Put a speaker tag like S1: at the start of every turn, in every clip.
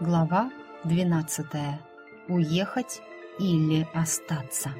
S1: Глава 12. Уехать или остаться.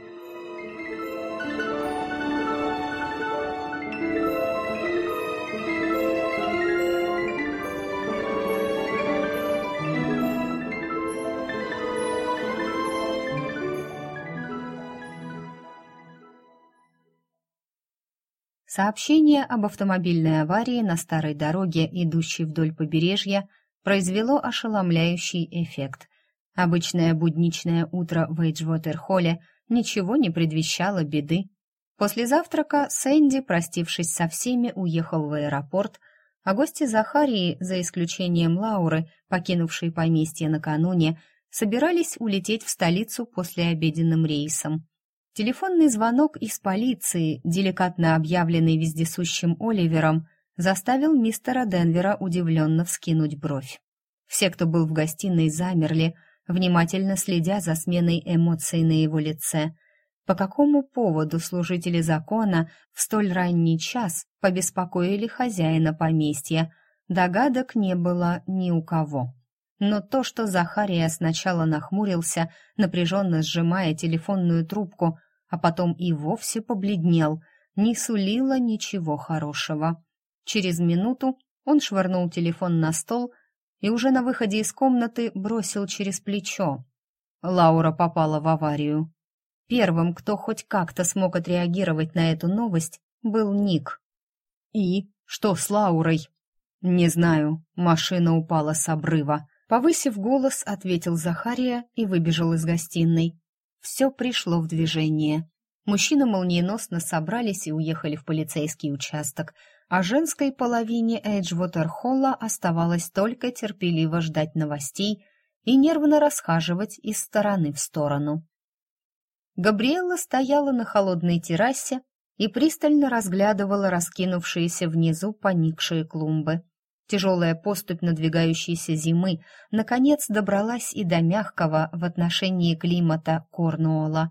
S1: Сообщение об автомобильной аварии на старой дороге, идущей вдоль побережья, произвело ошеломляющий эффект. Обычное будничное утро в Эйджвотер-холле ничего не предвещало беды. После завтрака Сэнди, простившись со всеми, уехал в аэропорт, а гости Захарии, за исключением Лауры, покинувшей поместье накануне, собирались улететь в столицу после обеденным рейсом. Телефонный звонок из полиции, деликатно объявленный вездесущим Оливером, заставил мистера Денвера удивленно вскинуть бровь. Все, кто был в гостиной, замерли, внимательно следя за сменой эмоций на его лице. По какому поводу служители закона в столь ранний час побеспокоили хозяина поместья, догадок не было ни у кого. Но то, что Захария сначала нахмурился, напряженно сжимая телефонную трубку, а потом и вовсе побледнел, не сулило ничего хорошего. Через минуту он швырнул телефон на стол и уже на выходе из комнаты бросил через плечо. Лаура попала в аварию. Первым, кто хоть как-то смог отреагировать на эту новость, был Ник. «И? Что с Лаурой?» «Не знаю. Машина упала с обрыва». Повысив голос, ответил Захария и выбежал из гостиной. Все пришло в движение. Мужчины молниеносно собрались и уехали в полицейский участок, а женской половине Эйджвотер-холла оставалось только терпеливо ждать новостей и нервно расхаживать из стороны в сторону. Габриэла стояла на холодной террасе и пристально разглядывала раскинувшиеся внизу поникшие клумбы. Тяжелая поступь надвигающейся зимы наконец добралась и до мягкого в отношении климата Корнуола.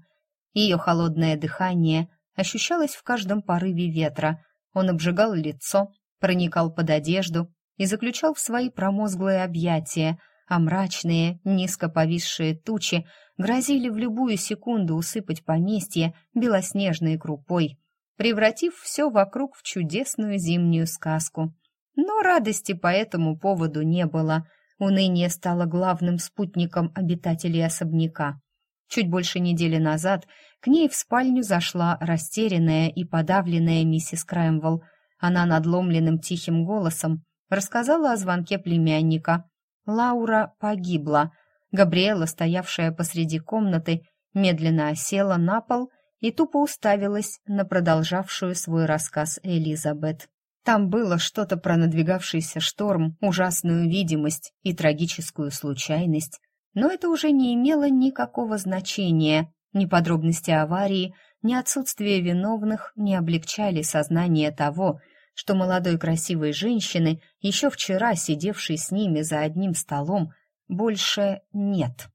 S1: Ее холодное дыхание ощущалось в каждом порыве ветра, он обжигал лицо, проникал под одежду и заключал в свои промозглые объятия, а мрачные, низко повисшие тучи грозили в любую секунду усыпать поместье белоснежной крупой, превратив все вокруг в чудесную зимнюю сказку. Но радости по этому поводу не было. Уныние стало главным спутником обитателей особняка. Чуть больше недели назад к ней в спальню зашла растерянная и подавленная миссис Крэмвелл. Она надломленным тихим голосом рассказала о звонке племянника. Лаура погибла. Габриэла, стоявшая посреди комнаты, медленно осела на пол и тупо уставилась на продолжавшую свой рассказ Элизабет. Там было что-то про надвигавшийся шторм, ужасную видимость и трагическую случайность, но это уже не имело никакого значения. Ни подробности аварии, ни отсутствие виновных не облегчали сознание того, что молодой красивой женщины, еще вчера сидевшей с ними за одним столом, больше нет.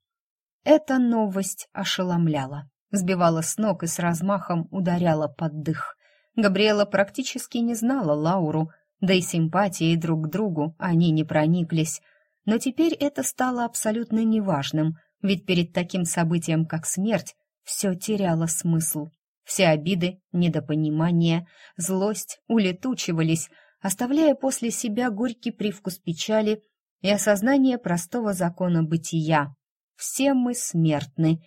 S1: Эта новость ошеломляла, сбивала с ног и с размахом ударяла под дых. Габриэла практически не знала Лауру, да и симпатией друг к другу они не прониклись, но теперь это стало абсолютно неважным, ведь перед таким событием, как смерть, все теряло смысл. Все обиды, недопонимания, злость улетучивались, оставляя после себя горький привкус печали и осознание простого закона бытия. Все мы смертны.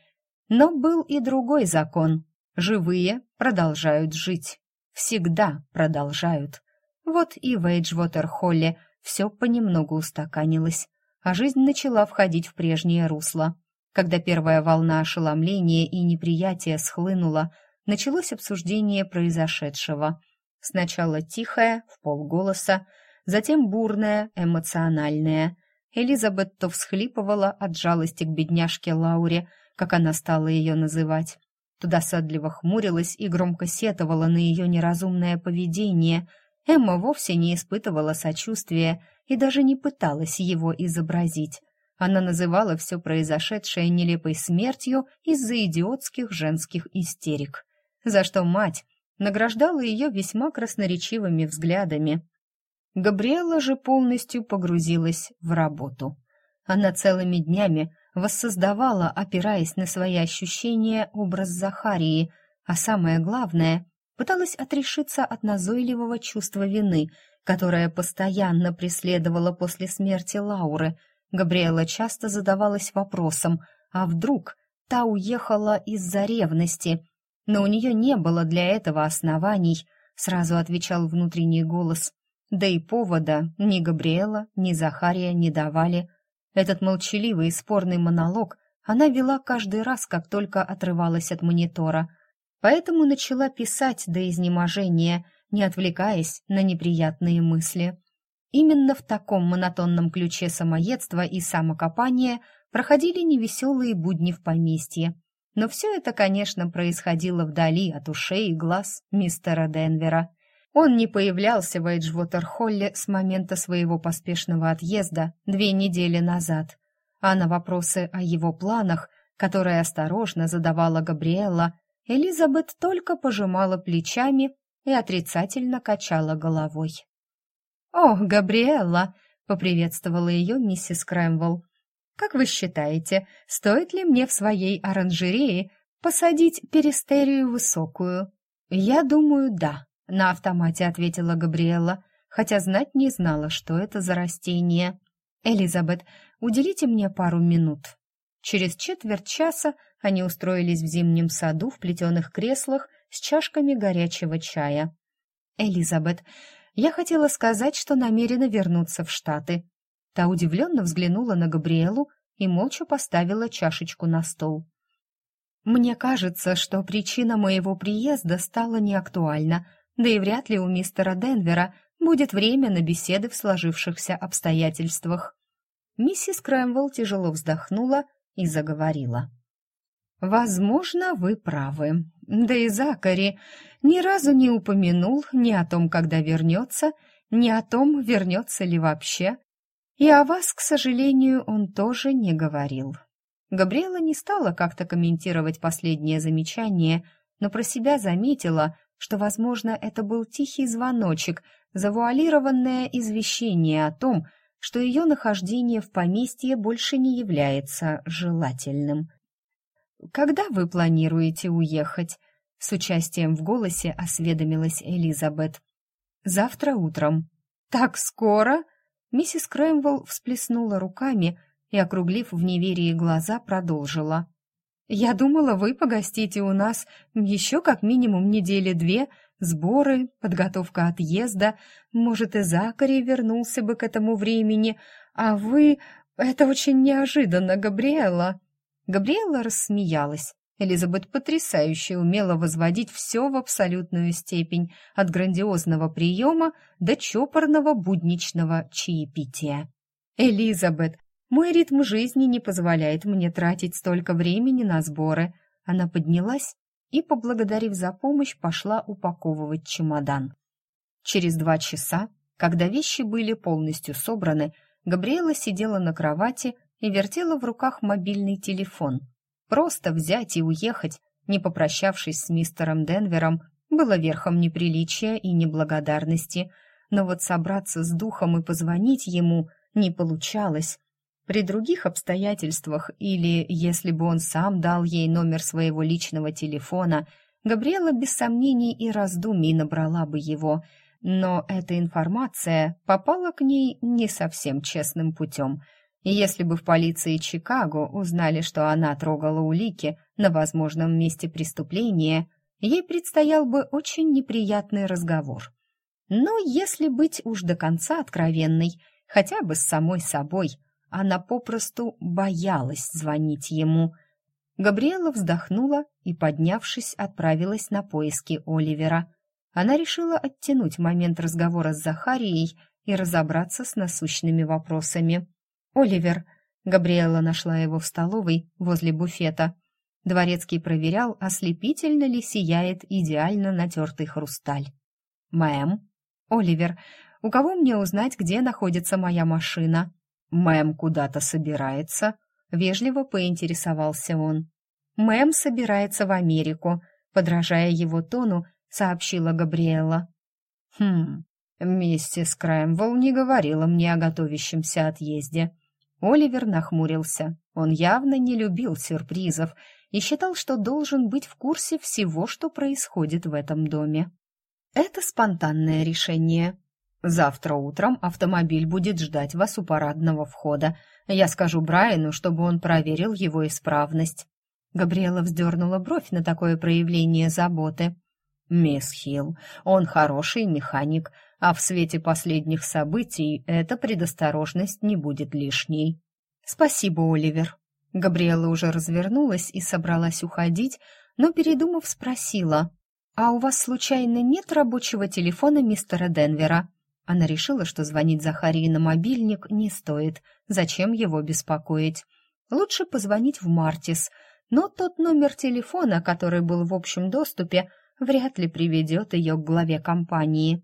S1: Но был и другой закон. Живые продолжают жить. Всегда продолжают. Вот и в Эйджвотер-холле все понемногу устаканилось, а жизнь начала входить в прежнее русло. Когда первая волна ошеломления и неприятия схлынула, началось обсуждение произошедшего. Сначала тихое, в полголоса, затем бурное, эмоциональное. Элизабет то всхлипывала от жалости к бедняжке Лауре, как она стала ее называть, то досадливо хмурилась и громко сетовала на ее неразумное поведение — Эмма вовсе не испытывала сочувствия и даже не пыталась его изобразить. Она называла все произошедшее нелепой смертью из-за идиотских женских истерик, за что мать награждала ее весьма красноречивыми взглядами. Габриэла же полностью погрузилась в работу. Она целыми днями воссоздавала, опираясь на свои ощущения, образ Захарии, а самое главное, пыталась отрешиться от назойливого чувства вины, которое постоянно преследовало после смерти Лауры. Габриэла часто задавалась вопросом, а вдруг та уехала из-за ревности? Но у нее не было для этого оснований, сразу отвечал внутренний голос. Да и повода ни Габриэла, ни Захария не давали. Этот молчаливый и спорный монолог она вела каждый раз, как только отрывалась от монитора. Поэтому начала писать до изнеможения, не отвлекаясь на неприятные мысли. Именно в таком монотонном ключе самоедства и самокопания проходили невеселые будни в поместье. Но все это, конечно, происходило вдали от ушей и глаз мистера Денвера. Он не появлялся в Эйджвотер-Холле с момента своего поспешного отъезда две недели назад, а на вопросы о его планах, которые осторожно задавала Габриэлла, Элизабет только пожимала плечами и отрицательно качала головой. «О, Габриэлла!» — поприветствовала ее миссис Крэмвелл. «Как вы считаете, стоит ли мне в своей оранжерее посадить перистерию высокую?» «Я думаю, да», на автомате ответила Габриэлла, хотя знать не знала, что это за растение. «Элизабет, уделите мне пару минут». Через четверть часа они устроились в зимнем саду в плетеных креслах с чашками горячего чая. «Элизабет, я хотела сказать, что намерена вернуться в Штаты». Та удивленно взглянула на Габриэлу и молча поставила чашечку на стол. «Мне кажется, что причина моего приезда стала неактуальна да и вряд ли у мистера Денвера будет время на беседы в сложившихся обстоятельствах. Миссис Крэмвелл тяжело вздохнула и заговорила. «Возможно, вы правы. Да и Закари ни разу не упомянул ни о том, когда вернется, ни о том, вернется ли вообще. И о вас, к сожалению, он тоже не говорил». Габриэла не стала как-то комментировать последнее замечание, но про себя заметила, что, возможно, это был тихий звоночек, завуалированное извещение о том, что ее нахождение в поместье больше не является желательным. «Когда вы планируете уехать?» С участием в голосе осведомилась Элизабет. «Завтра утром». «Так скоро?» Миссис Крэмвелл всплеснула руками и, округлив в неверии глаза, продолжила. Я думала, вы погостите у нас еще как минимум недели две, сборы, подготовка отъезда, может, и Закари вернулся бы к этому времени, а вы... Это очень неожиданно, Габриэла!» Габриэла рассмеялась. Элизабет потрясающе умела возводить все в абсолютную степень, от грандиозного приема до чопорного будничного чаепития. «Элизабет, мой ритм жизни не позволяет мне тратить столько времени на сборы. Она поднялась и, поблагодарив за помощь, пошла упаковывать чемодан. Через два часа, когда вещи были полностью собраны, Габриэла сидела на кровати и вертела в руках мобильный телефон. Просто взять и уехать, не попрощавшись с мистером Денвером, было верхом неприличия и неблагодарности, но вот собраться с духом и позвонить ему не получалось. При других обстоятельствах или если бы он сам дал ей номер своего личного телефона, Габриэла без сомнений и раздумий набрала бы его, но эта информация попала к ней не совсем честным путем. Если бы в полиции Чикаго узнали, что она трогала улики на возможном месте преступления, ей предстоял бы очень неприятный разговор. Но если быть уж до конца откровенной, хотя бы с самой собой – она попросту боялась звонить ему. Габриэла вздохнула и, поднявшись, отправилась на поиски Оливера. Она решила оттянуть момент разговора с Захарией и разобраться с насущными вопросами. «Оливер!» Габриэла нашла его в столовой возле буфета. Дворецкий проверял, ослепительно ли сияет идеально натертый хрусталь. «Мэм?» «Оливер, у кого мне узнать, где находится моя машина?» «Мэм куда-то собирается?» — вежливо поинтересовался он. «Мэм собирается в Америку», — подражая его тону, сообщила Габриэла. «Хм, миссис Крэмвелл не говорила мне о готовящемся отъезде. Оливер нахмурился. Он явно не любил сюрпризов и считал, что должен быть в курсе всего, что происходит в этом доме. Это спонтанное решение. Завтра утром автомобиль будет ждать вас у парадного входа. Я скажу Брайану, чтобы он проверил его исправность. Габриэла вздернула бровь на такое проявление заботы. «Мисс Хилл, он хороший механик, а в свете последних событий эта предосторожность не будет лишней». «Спасибо, Оливер». Габриэла уже развернулась и собралась уходить, но, передумав, спросила, «А у вас, случайно, нет рабочего телефона мистера Денвера?» Она решила, что звонить Захарии на мобильник не стоит. Зачем его беспокоить? Лучше позвонить в Мартис, но тот номер телефона, который был в общем доступе, вряд ли приведет ее к главе компании.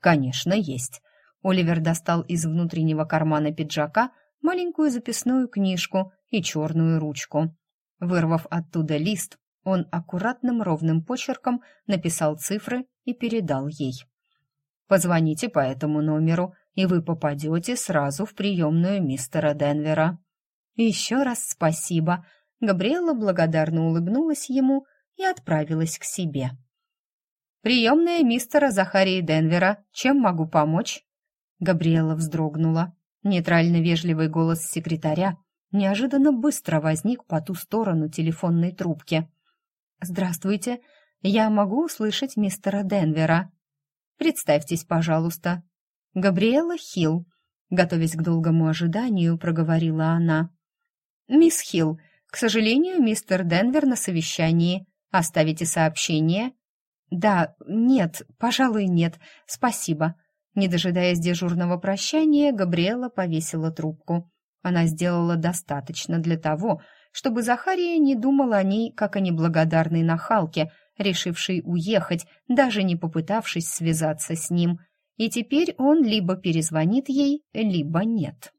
S1: «Конечно, есть». Оливер достал из внутреннего кармана пиджака маленькую записную книжку и черную ручку. Вырвав оттуда лист, он аккуратным ровным почерком написал цифры и передал ей. Позвоните по этому номеру, и вы попадете сразу в приемную мистера Денвера». «Еще раз спасибо». Габриэла благодарно улыбнулась ему и отправилась к себе. «Приемная мистера Захарии Денвера. Чем могу помочь?» Габриэла вздрогнула. Нейтрально-вежливый голос секретаря неожиданно быстро возник по ту сторону телефонной трубки. «Здравствуйте. Я могу услышать мистера Денвера?» Представьтесь, пожалуйста. Габриэла Хилл, готовясь к долгому ожиданию, проговорила она. Мисс Хилл, к сожалению, мистер Денвер на совещании. Оставите сообщение? Да, нет, пожалуй, нет. Спасибо. Не дожидаясь дежурного прощания, Габриэла повесила трубку. Она сделала достаточно для того, чтобы Захария не думал о ней, как о неблагодарной нахалке, решивший уехать, даже не попытавшись связаться с ним, и теперь он либо перезвонит ей, либо нет.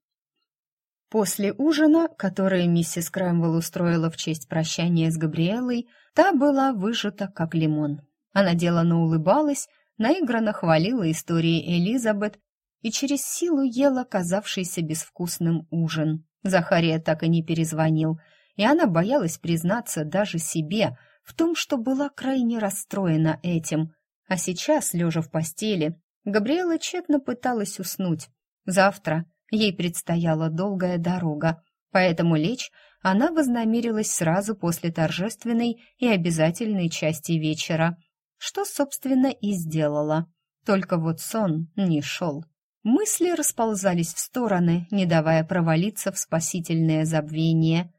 S1: После ужина, который миссис Крэмвелл устроила в честь прощания с Габриэлой, та была выжата как лимон. Она делано улыбалась, наигранно хвалила истории Элизабет и через силу ела казавшийся безвкусным ужин. Захария так и не перезвонил, и она боялась признаться даже себе — в том, что была крайне расстроена этим. А сейчас, лежа в постели, Габриэла тщетно пыталась уснуть. Завтра ей предстояла долгая дорога, поэтому лечь она вознамерилась сразу после торжественной и обязательной части вечера, что, собственно, и сделала. Только вот сон не шел. Мысли расползались в стороны, не давая провалиться в спасительное забвение.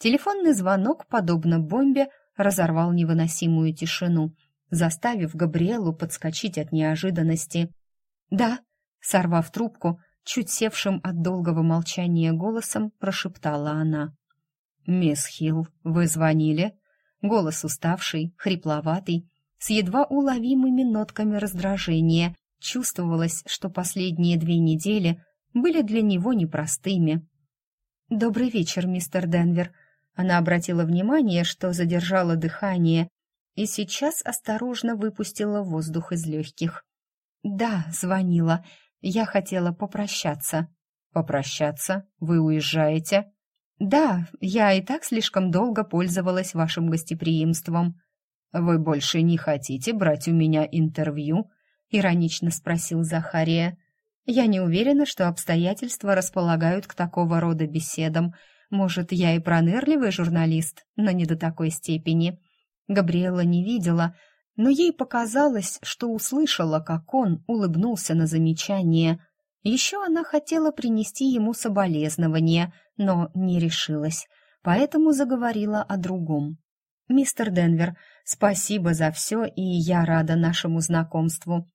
S1: Телефонный звонок, подобно бомбе, разорвал невыносимую тишину, заставив Габриэлу подскочить от неожиданности. «Да», — сорвав трубку, чуть севшим от долгого молчания голосом прошептала она. «Мисс Хилл, вы звонили?» Голос уставший, хрипловатый, с едва уловимыми нотками раздражения. Чувствовалось, что последние две недели были для него непростыми. «Добрый вечер, мистер Денвер», она обратила внимание, что задержала дыхание и сейчас осторожно выпустила воздух из легких. «Да, звонила. Я хотела попрощаться». «Попрощаться? Вы уезжаете?» «Да, я и так слишком долго пользовалась вашим гостеприимством». «Вы больше не хотите брать у меня интервью?» — иронично спросил Захария. «Я не уверена, что обстоятельства располагают к такого рода беседам», может, я и пронырливый журналист, но не до такой степени. Габриэла не видела, но ей показалось, что услышала, как он улыбнулся на замечание. Еще она хотела принести ему соболезнования, но не решилась, поэтому заговорила о другом. «Мистер Денвер, спасибо за все, и я рада нашему знакомству.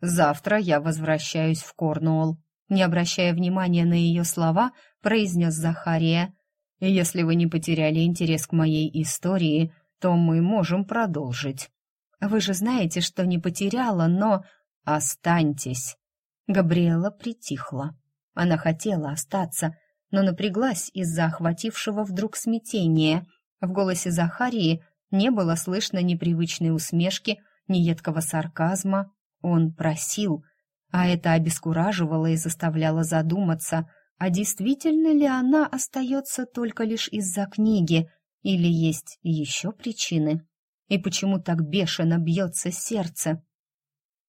S1: Завтра я возвращаюсь в Корнуолл. Не обращая внимания на ее слова, произнес Захария. «Если вы не потеряли интерес к моей истории, то мы можем продолжить». «Вы же знаете, что не потеряла, но...» «Останьтесь!» Габриэла притихла. Она хотела остаться, но напряглась из-за охватившего вдруг смятения. В голосе Захарии не было слышно непривычной усмешки, ни едкого сарказма. Он просил, а это обескураживало и заставляло задуматься — А действительно ли она остается только лишь из-за книги, или есть еще причины? И почему так бешено бьется сердце?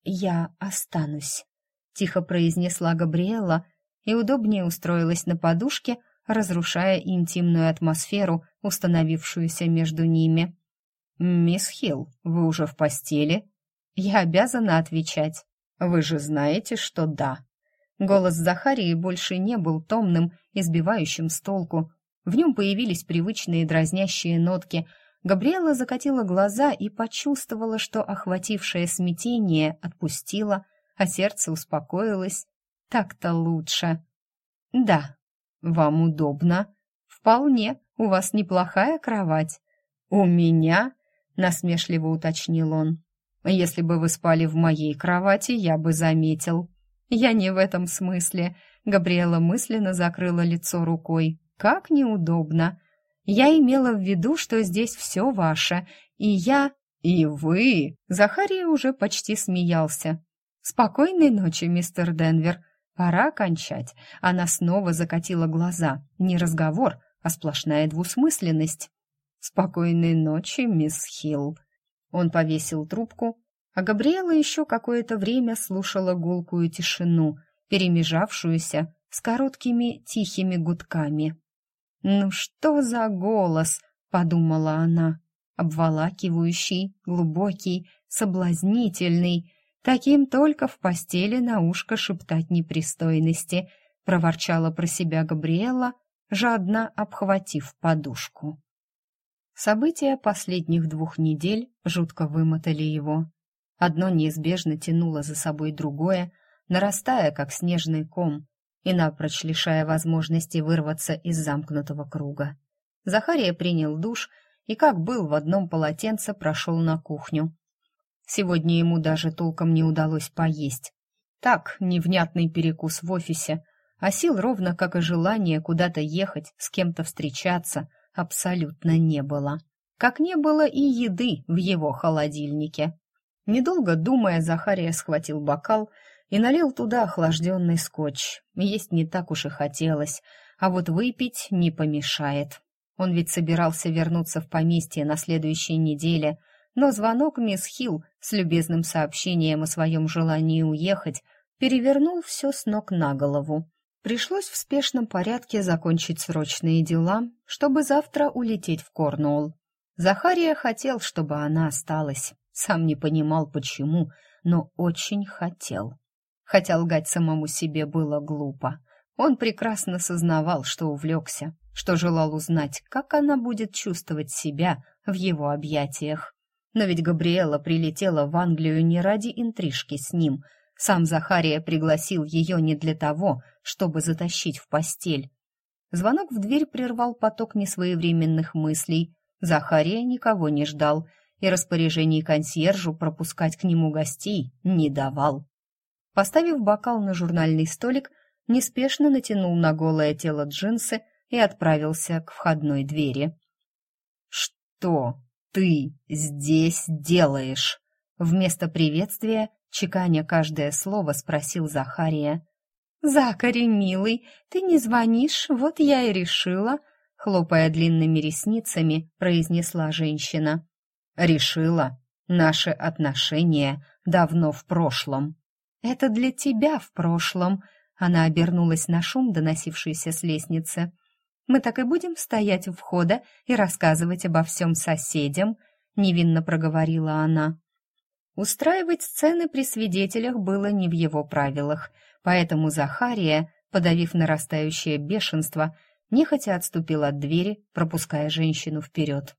S1: «Я останусь», — тихо произнесла Габриэла и удобнее устроилась на подушке, разрушая интимную атмосферу, установившуюся между ними. «Мисс Хилл, вы уже в постели?» «Я обязана отвечать. Вы же знаете, что да». Голос Захарии больше не был томным, избивающим с толку. В нем появились привычные дразнящие нотки. Габриэла закатила глаза и почувствовала, что охватившее смятение отпустило, а сердце успокоилось. Так-то лучше. «Да, вам удобно?» «Вполне. У вас неплохая кровать». «У меня?» — насмешливо уточнил он. «Если бы вы спали в моей кровати, я бы заметил». «Я не в этом смысле», — Габриэла мысленно закрыла лицо рукой. «Как неудобно. Я имела в виду, что здесь все ваше, и я...» «И вы!» — Захария уже почти смеялся. «Спокойной ночи, мистер Денвер. Пора кончать». Она снова закатила глаза. Не разговор, а сплошная двусмысленность. «Спокойной ночи, мисс Хилл». Он повесил трубку, а Габриэла еще какое-то время слушала гулкую тишину, перемежавшуюся с короткими тихими гудками. «Ну что за голос?» — подумала она. Обволакивающий, глубокий, соблазнительный. Таким только в постели на ушко шептать непристойности, проворчала про себя Габриэла, жадно обхватив подушку. События последних двух недель жутко вымотали его. Одно неизбежно тянуло за собой другое, нарастая, как снежный ком, и напрочь лишая возможности вырваться из замкнутого круга. Захария принял душ и, как был в одном полотенце, прошел на кухню. Сегодня ему даже толком не удалось поесть. Так, невнятный перекус в офисе, а сил ровно как и желание куда-то ехать, с кем-то встречаться — абсолютно не было. Как не было и еды в его холодильнике. Недолго думая, Захария схватил бокал и налил туда охлажденный скотч. Есть не так уж и хотелось, а вот выпить не помешает. Он ведь собирался вернуться в поместье на следующей неделе, но звонок мисс Хилл с любезным сообщением о своем желании уехать перевернул все с ног на голову. Пришлось в спешном порядке закончить срочные дела, чтобы завтра улететь в Корнуолл. Захария хотел, чтобы она осталась. Сам не понимал, почему, но очень хотел. Хотя лгать самому себе было глупо. Он прекрасно сознавал, что увлекся, что желал узнать, как она будет чувствовать себя в его объятиях. Но ведь Габриэла прилетела в Англию не ради интрижки с ним — сам Захария пригласил ее не для того, чтобы затащить в постель. Звонок в дверь прервал поток несвоевременных мыслей. Захария никого не ждал и распоряжений консьержу пропускать к нему гостей не давал. Поставив бокал на журнальный столик, неспешно натянул на голое тело джинсы и отправился к входной двери. «Что ты здесь делаешь?» Вместо приветствия Чеканя каждое слово, спросил Захария. «Закари, милый, ты не звонишь, вот я и решила», хлопая длинными ресницами, произнесла женщина. «Решила. Наши отношения давно в прошлом». «Это для тебя в прошлом», она обернулась на шум, доносившийся с лестницы. «Мы так и будем стоять у входа и рассказывать обо всем соседям», — невинно проговорила она. Устраивать сцены при свидетелях было не в его правилах, поэтому Захария, подавив нарастающее бешенство, нехотя отступил от двери, пропуская женщину вперед.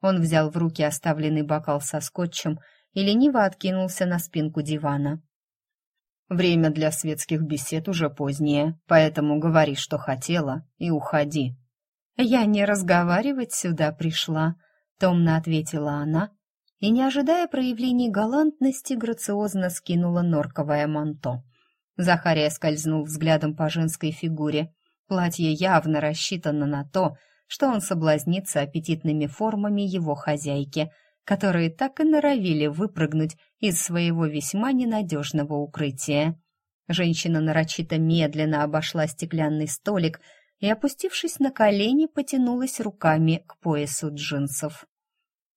S1: Он взял в руки оставленный бокал со скотчем и лениво откинулся на спинку дивана. «Время для светских бесед уже позднее, поэтому говори, что хотела, и уходи». «Я не разговаривать сюда пришла», — томно ответила она, и, не ожидая проявлений галантности, грациозно скинула норковое манто. Захария скользнул взглядом по женской фигуре. Платье явно рассчитано на то, что он соблазнится аппетитными формами его хозяйки, которые так и норовили выпрыгнуть из своего весьма ненадежного укрытия. Женщина нарочито медленно обошла стеклянный столик и, опустившись на колени, потянулась руками к поясу джинсов.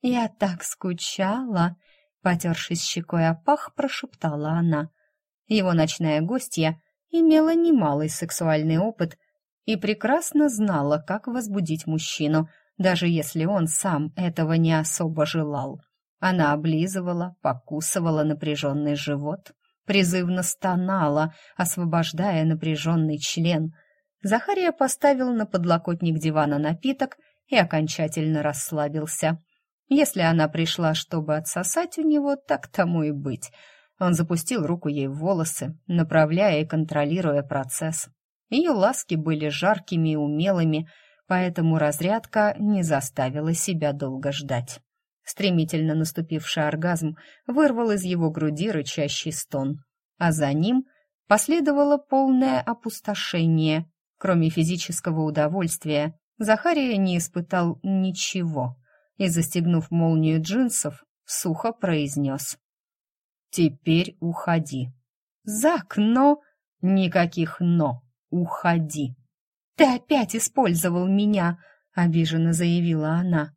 S1: «Я так скучала!» — потершись щекой о пах, прошептала она. Его ночная гостья имела немалый сексуальный опыт и прекрасно знала, как возбудить мужчину, даже если он сам этого не особо желал. Она облизывала, покусывала напряженный живот, призывно стонала, освобождая напряженный член. Захария поставил на подлокотник дивана напиток и окончательно расслабился. Если она пришла, чтобы отсосать у него, так тому и быть. Он запустил руку ей в волосы, направляя и контролируя процесс. Ее ласки были жаркими и умелыми, поэтому разрядка не заставила себя долго ждать. Стремительно наступивший оргазм вырвал из его груди рычащий стон, а за ним последовало полное опустошение. Кроме физического удовольствия, Захария не испытал ничего и, застегнув молнию джинсов, сухо произнес. «Теперь уходи». «Зак, но...» «Никаких «но». Уходи». «Ты опять использовал меня», — обиженно заявила она.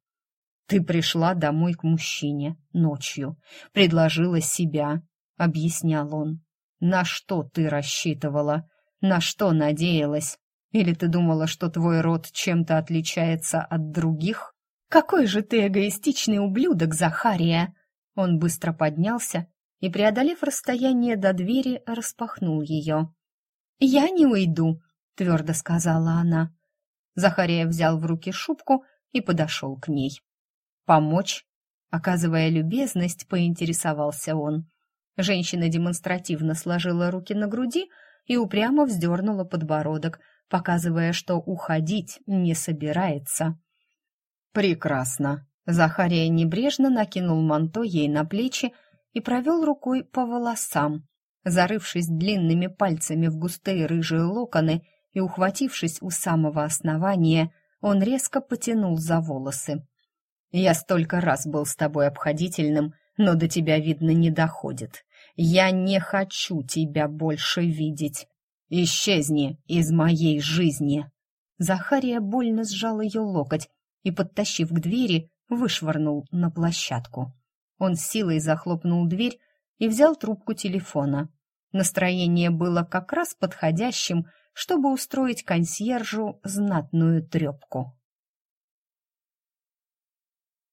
S1: Ты пришла домой к мужчине ночью, предложила себя, объяснял он. На что ты рассчитывала? На что надеялась? Или ты думала, что твой род чем-то отличается от других? Какой же ты эгоистичный ублюдок, Захария! Он быстро поднялся и, преодолев расстояние до двери, распахнул ее. «Я не уйду», — твердо сказала она. Захария взял в руки шубку и подошел к ней. «Помочь?» Оказывая любезность, поинтересовался он. Женщина демонстративно сложила руки на груди и упрямо вздернула подбородок, показывая, что уходить не собирается. «Прекрасно!» Захария небрежно накинул манто ей на плечи и провел рукой по волосам. Зарывшись длинными пальцами в густые рыжие локоны и ухватившись у самого основания, он резко потянул за волосы. Я столько раз был с тобой обходительным, но до тебя, видно, не доходит. Я не хочу тебя больше видеть. Исчезни из моей жизни!» Захария больно сжал ее локоть и, подтащив к двери, вышвырнул на площадку. Он силой захлопнул дверь и взял трубку телефона. Настроение было как раз подходящим, чтобы устроить консьержу знатную трепку.